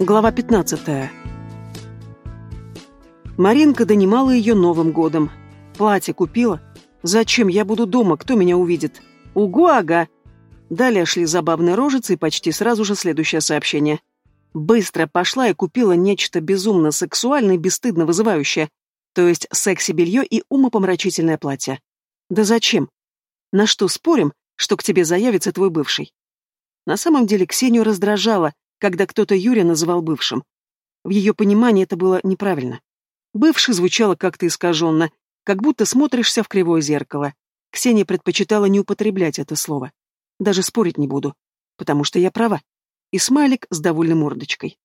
Глава 15. Маринка донимала ее Новым годом. Платье купила. Зачем я буду дома, кто меня увидит? Угу, ага. Далее шли забавные рожицы и почти сразу же следующее сообщение. Быстро пошла и купила нечто безумно сексуальное и бесстыдно вызывающее, то есть секси-белье и умопомрачительное платье. Да зачем? На что спорим, что к тебе заявится твой бывший? На самом деле Ксению раздражало, когда кто-то Юрия называл бывшим. В ее понимании это было неправильно. Бывший звучало как-то искаженно, как будто смотришься в кривое зеркало. Ксения предпочитала не употреблять это слово. Даже спорить не буду, потому что я права. И смайлик с довольной мордочкой.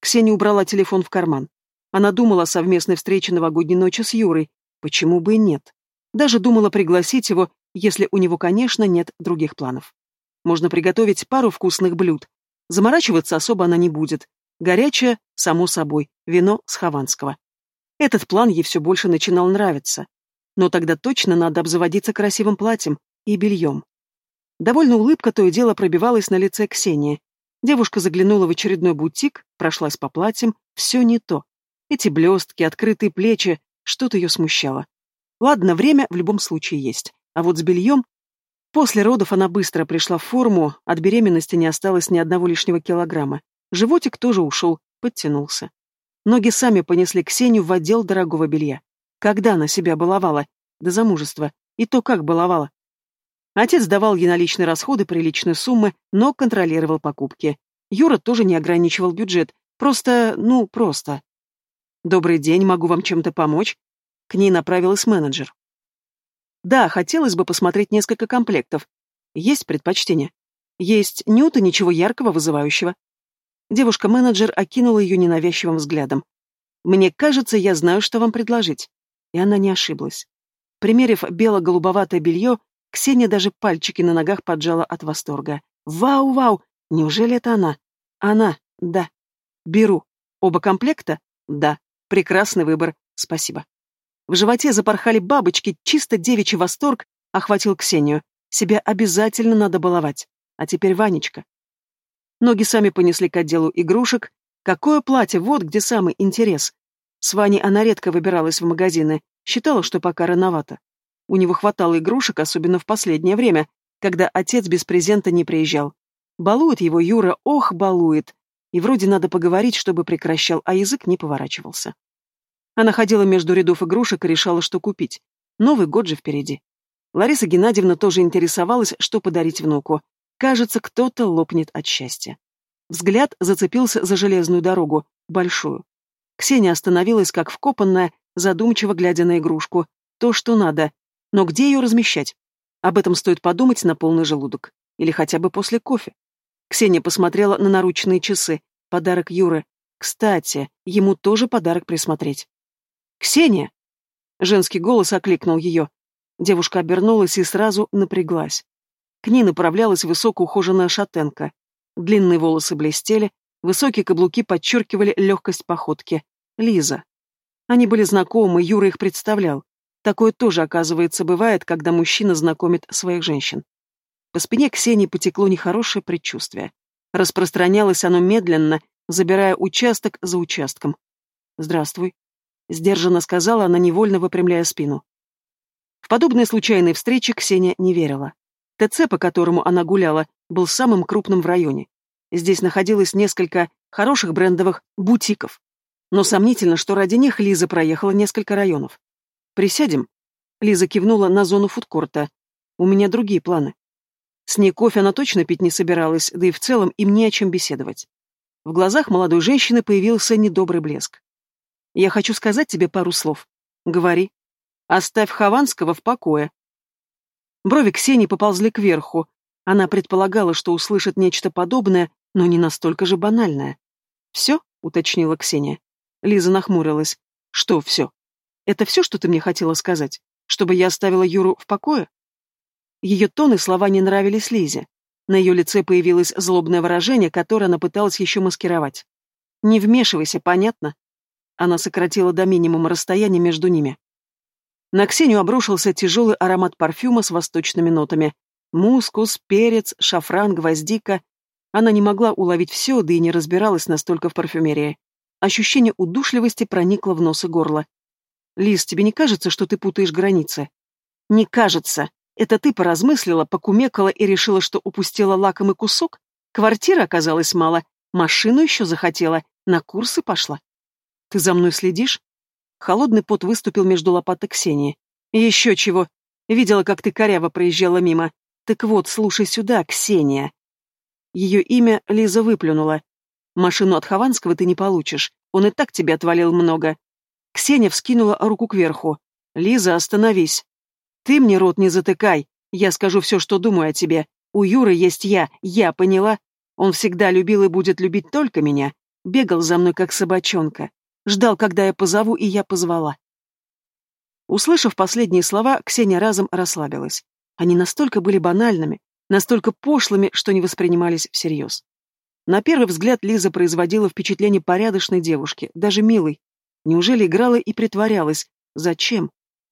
Ксения убрала телефон в карман. Она думала о совместной встрече новогодней ночи с Юрой. Почему бы и нет? Даже думала пригласить его, если у него, конечно, нет других планов. Можно приготовить пару вкусных блюд, Заморачиваться особо она не будет. Горячее, само собой, вино с Хованского. Этот план ей все больше начинал нравиться. Но тогда точно надо обзаводиться красивым платьем и бельем. Довольно улыбка то и дело пробивалась на лице Ксении. Девушка заглянула в очередной бутик, прошлась по платьям, все не то. Эти блестки, открытые плечи, что-то ее смущало. Ладно, время в любом случае есть. А вот с бельем После родов она быстро пришла в форму, от беременности не осталось ни одного лишнего килограмма. Животик тоже ушел, подтянулся. Ноги сами понесли Ксению в отдел дорогого белья. Когда она себя баловала? До замужества. И то как баловала. Отец давал ей наличные расходы приличной суммы, но контролировал покупки. Юра тоже не ограничивал бюджет. Просто, ну, просто. «Добрый день, могу вам чем-то помочь?» К ней направилась менеджер. Да, хотелось бы посмотреть несколько комплектов. Есть предпочтение? Есть нюд и ничего яркого, вызывающего. Девушка-менеджер окинула ее ненавязчивым взглядом. «Мне кажется, я знаю, что вам предложить». И она не ошиблась. Примерив бело-голубоватое белье, Ксения даже пальчики на ногах поджала от восторга. «Вау-вау! Неужели это она?» «Она, да. Беру. Оба комплекта? Да. Прекрасный выбор. Спасибо». В животе запорхали бабочки, чисто девичий восторг охватил Ксению. Себя обязательно надо баловать. А теперь Ванечка. Ноги сами понесли к отделу игрушек. Какое платье, вот где самый интерес. С Ваней она редко выбиралась в магазины, считала, что пока рановато. У него хватало игрушек, особенно в последнее время, когда отец без презента не приезжал. Балует его Юра, ох, балует. И вроде надо поговорить, чтобы прекращал, а язык не поворачивался. Она ходила между рядов игрушек и решала, что купить. Новый год же впереди. Лариса Геннадьевна тоже интересовалась, что подарить внуку. Кажется, кто-то лопнет от счастья. Взгляд зацепился за железную дорогу, большую. Ксения остановилась, как вкопанная, задумчиво глядя на игрушку. То, что надо. Но где ее размещать? Об этом стоит подумать на полный желудок. Или хотя бы после кофе. Ксения посмотрела на наручные часы. Подарок Юры. Кстати, ему тоже подарок присмотреть. «Ксения!» Женский голос окликнул ее. Девушка обернулась и сразу напряглась. К ней направлялась высокая ухоженная шатенка. Длинные волосы блестели, высокие каблуки подчеркивали легкость походки. Лиза. Они были знакомы, Юра их представлял. Такое тоже, оказывается, бывает, когда мужчина знакомит своих женщин. По спине Ксении потекло нехорошее предчувствие. Распространялось оно медленно, забирая участок за участком. «Здравствуй», Сдержанно сказала она, невольно выпрямляя спину. В подобные случайные встречи Ксения не верила. ТЦ, по которому она гуляла, был самым крупным в районе. Здесь находилось несколько хороших брендовых бутиков. Но сомнительно, что ради них Лиза проехала несколько районов. «Присядем?» Лиза кивнула на зону фудкорта. «У меня другие планы». С ней кофе она точно пить не собиралась, да и в целом им не о чем беседовать. В глазах молодой женщины появился недобрый блеск. Я хочу сказать тебе пару слов. Говори. Оставь Хованского в покое. Брови Ксении поползли кверху. Она предполагала, что услышит нечто подобное, но не настолько же банальное. «Все?» — уточнила Ксения. Лиза нахмурилась. «Что все? Это все, что ты мне хотела сказать? Чтобы я оставила Юру в покое?» Ее тон и слова не нравились Лизе. На ее лице появилось злобное выражение, которое она пыталась еще маскировать. «Не вмешивайся, понятно?» Она сократила до минимума расстояние между ними. На Ксению обрушился тяжелый аромат парфюма с восточными нотами. Мускус, перец, шафран, гвоздика. Она не могла уловить все, да и не разбиралась настолько в парфюмерии. Ощущение удушливости проникло в нос и горло. «Лиз, тебе не кажется, что ты путаешь границы?» «Не кажется. Это ты поразмыслила, покумекала и решила, что упустила лакомый кусок? Квартиры оказалось мало, машину еще захотела, на курсы пошла. Ты за мной следишь?» Холодный пот выступил между лопаток Ксении. «Еще чего. Видела, как ты коряво проезжала мимо. Так вот, слушай сюда, Ксения». Ее имя Лиза выплюнула. «Машину от Хованского ты не получишь. Он и так тебе отвалил много». Ксения вскинула руку кверху. «Лиза, остановись. Ты мне рот не затыкай. Я скажу все, что думаю о тебе. У Юры есть я. Я поняла. Он всегда любил и будет любить только меня. Бегал за мной, как собачонка. Ждал, когда я позову, и я позвала. Услышав последние слова, Ксения разом расслабилась. Они настолько были банальными, настолько пошлыми, что не воспринимались всерьез. На первый взгляд Лиза производила впечатление порядочной девушки, даже милой. Неужели играла и притворялась? Зачем?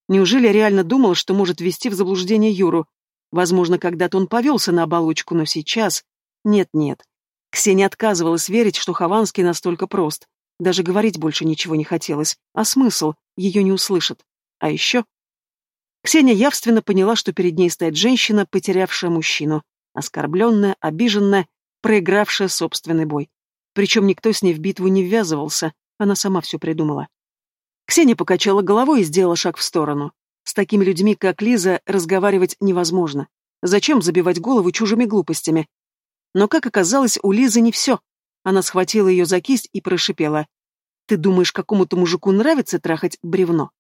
Неужели реально думала, что может ввести в заблуждение Юру? Возможно, когда-то он повелся на оболочку, но сейчас... Нет-нет. Ксения отказывалась верить, что Хованский настолько прост. Даже говорить больше ничего не хотелось. А смысл? Ее не услышат. А еще... Ксения явственно поняла, что перед ней стоит женщина, потерявшая мужчину. Оскорбленная, обиженная, проигравшая собственный бой. Причем никто с ней в битву не ввязывался, она сама все придумала. Ксения покачала головой и сделала шаг в сторону. С такими людьми, как Лиза, разговаривать невозможно. Зачем забивать голову чужими глупостями? Но, как оказалось, у Лизы не все. Она схватила ее за кисть и прошипела. «Ты думаешь, какому-то мужику нравится трахать бревно?»